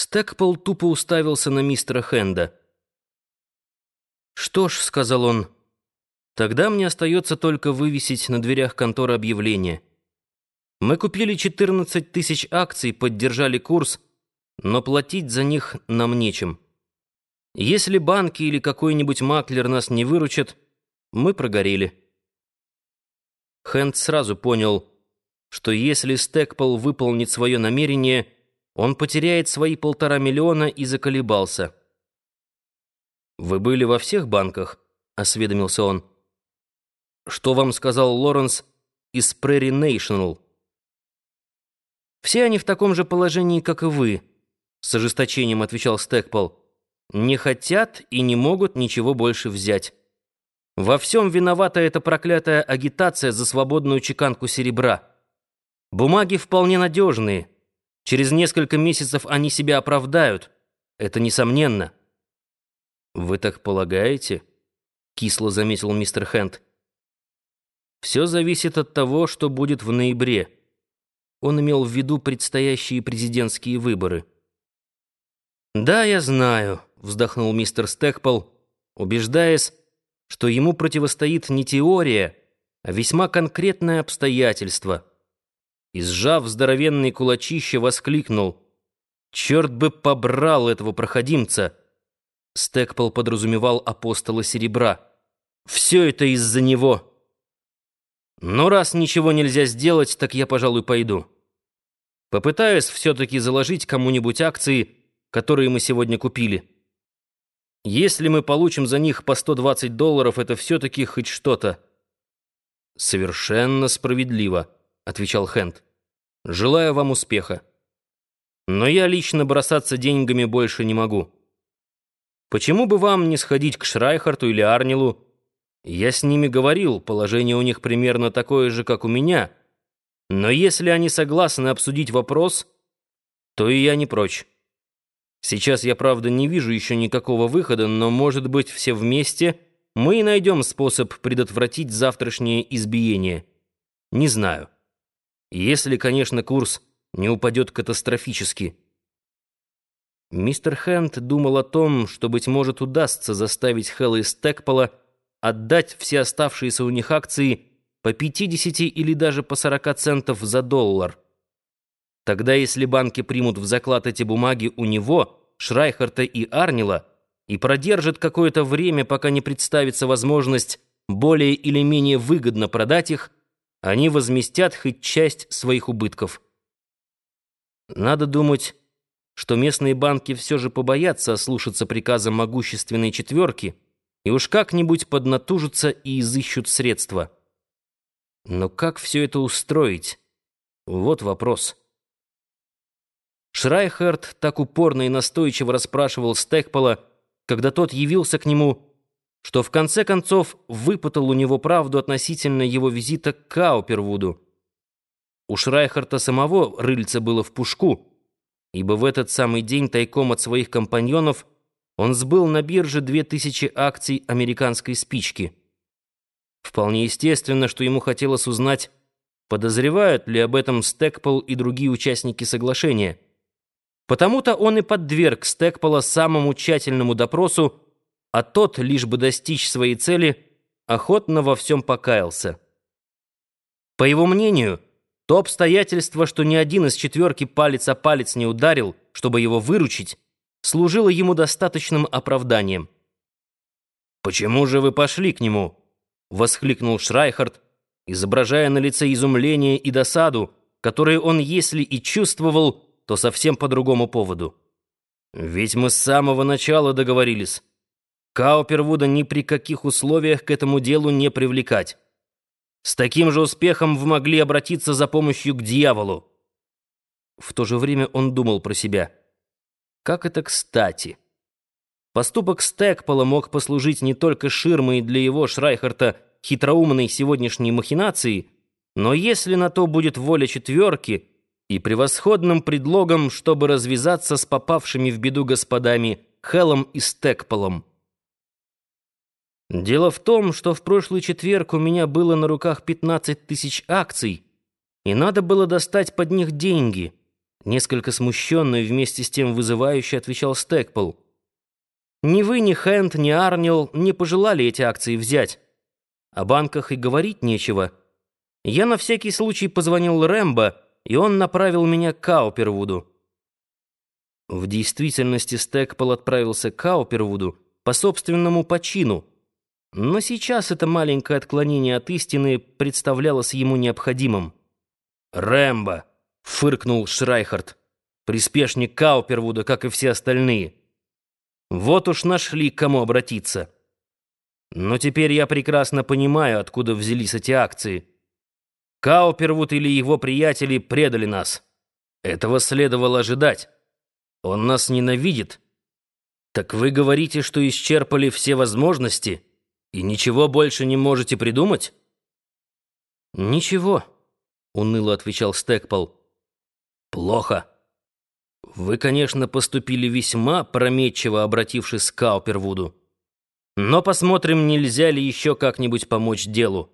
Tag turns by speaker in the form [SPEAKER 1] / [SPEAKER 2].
[SPEAKER 1] Стэкпол тупо уставился на мистера Хенда. «Что ж», — сказал он, — «тогда мне остается только вывесить на дверях конторы объявление. Мы купили 14 тысяч акций, поддержали курс, но платить за них нам нечем. Если банки или какой-нибудь маклер нас не выручат, мы прогорели». Хэнд сразу понял, что если Стэкпол выполнит свое намерение — он потеряет свои полтора миллиона и заколебался. «Вы были во всех банках?» — осведомился он. «Что вам сказал Лоренс из Prairie National?» «Все они в таком же положении, как и вы», — с ожесточением отвечал Стэкпол. «Не хотят и не могут ничего больше взять. Во всем виновата эта проклятая агитация за свободную чеканку серебра. Бумаги вполне надежные». Через несколько месяцев они себя оправдают. Это несомненно. Вы так полагаете? Кисло заметил мистер Хенд. Все зависит от того, что будет в ноябре. Он имел в виду предстоящие президентские выборы. «Да, я знаю», — вздохнул мистер Стэкпол, убеждаясь, что ему противостоит не теория, а весьма конкретное обстоятельство — и, сжав здоровенные кулачище, воскликнул. «Черт бы побрал этого проходимца!» Стэкпол подразумевал апостола серебра. «Все это из-за него!» «Но раз ничего нельзя сделать, так я, пожалуй, пойду. Попытаюсь все-таки заложить кому-нибудь акции, которые мы сегодня купили. Если мы получим за них по 120 долларов, это все-таки хоть что-то». «Совершенно справедливо», — отвечал Хэнд. Желаю вам успеха. Но я лично бросаться деньгами больше не могу. Почему бы вам не сходить к Шрайхарту или Арнилу? Я с ними говорил, положение у них примерно такое же, как у меня. Но если они согласны обсудить вопрос, то и я не прочь. Сейчас я, правда, не вижу еще никакого выхода, но, может быть, все вместе мы и найдем способ предотвратить завтрашнее избиение. Не знаю. Если, конечно, курс не упадет катастрофически. Мистер Хэнд думал о том, что, быть может, удастся заставить Хэлла и Стэкпола отдать все оставшиеся у них акции по 50 или даже по 40 центов за доллар. Тогда, если банки примут в заклад эти бумаги у него, Шрайхарта и Арнила, и продержат какое-то время, пока не представится возможность более или менее выгодно продать их, они возместят хоть часть своих убытков. Надо думать, что местные банки все же побоятся ослушаться приказа могущественной четверки и уж как-нибудь поднатужатся и изыщут средства. Но как все это устроить? Вот вопрос. Шрайхерд так упорно и настойчиво расспрашивал Стекпола, когда тот явился к нему, что в конце концов выпытал у него правду относительно его визита к Каупервуду. У Шрайхарта самого рыльца было в пушку, ибо в этот самый день тайком от своих компаньонов он сбыл на бирже две тысячи акций американской спички. Вполне естественно, что ему хотелось узнать, подозревают ли об этом Стэкпол и другие участники соглашения. Потому-то он и подверг Стэкпола самому тщательному допросу, а тот, лишь бы достичь своей цели, охотно во всем покаялся. По его мнению, то обстоятельство, что ни один из четверки палец о палец не ударил, чтобы его выручить, служило ему достаточным оправданием. «Почему же вы пошли к нему?» — воскликнул Шрайхард, изображая на лице изумление и досаду, которые он, если и чувствовал, то совсем по другому поводу. «Ведь мы с самого начала договорились». Каупервуда ни при каких условиях к этому делу не привлекать. С таким же успехом вы могли обратиться за помощью к дьяволу. В то же время он думал про себя. Как это кстати. Поступок Стэкпола мог послужить не только ширмой для его, Шрайхарта, хитроумной сегодняшней махинации, но если на то будет воля четверки, и превосходным предлогом, чтобы развязаться с попавшими в беду господами Хеллом и Стэкполом. Дело в том, что в прошлый четверг у меня было на руках 15 тысяч акций, и надо было достать под них деньги. Несколько смущенно и вместе с тем вызывающе отвечал Стэкпл. Ни вы, ни Хэнд, ни Арнил не пожелали эти акции взять. О банках и говорить нечего. Я на всякий случай позвонил Рэмбо, и он направил меня к Каупервуду. В действительности Стэкпл отправился к Каупервуду по собственному почину, но сейчас это маленькое отклонение от истины представлялось ему необходимым. «Рэмбо!» — фыркнул Шрайхард. «Приспешник Каупервуда, как и все остальные. Вот уж нашли, к кому обратиться. Но теперь я прекрасно понимаю, откуда взялись эти акции. Каупервуд или его приятели предали нас. Этого следовало ожидать. Он нас ненавидит. Так вы говорите, что исчерпали все возможности и ничего больше не можете придумать? Ничего, уныло отвечал Стэкпол. Плохо. Вы, конечно, поступили весьма прометчиво, обратившись к Каупервуду. Но посмотрим, нельзя ли еще как-нибудь помочь делу.